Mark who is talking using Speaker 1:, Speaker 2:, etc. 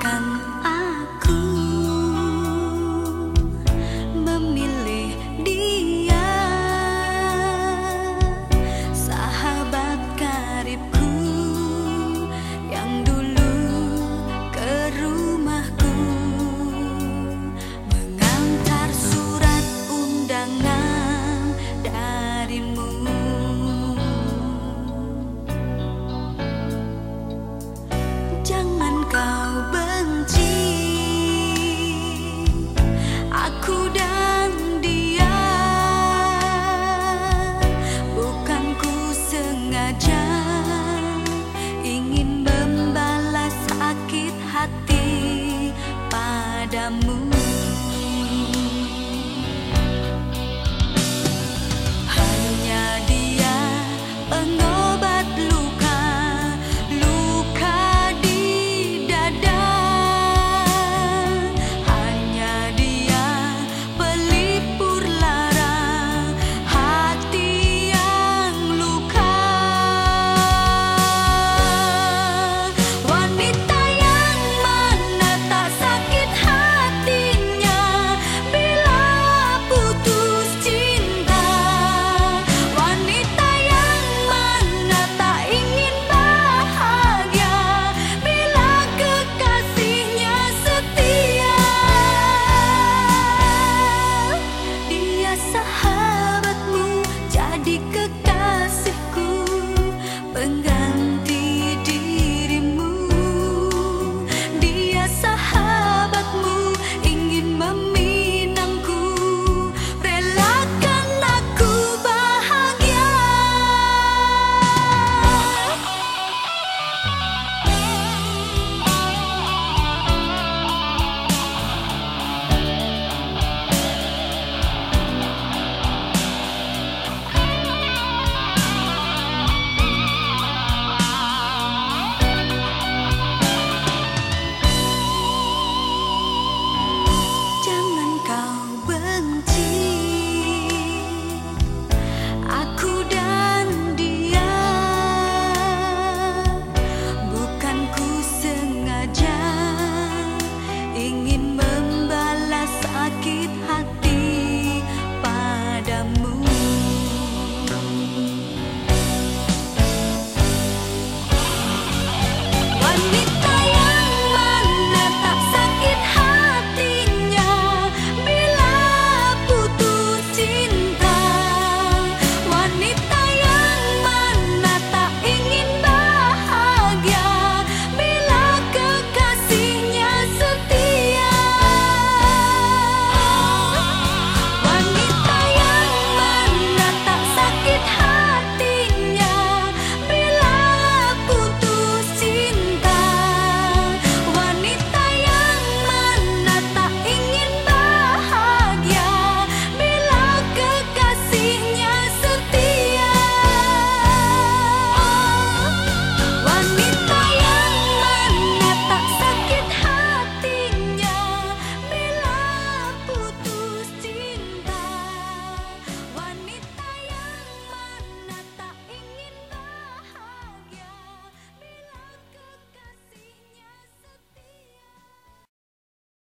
Speaker 1: 根。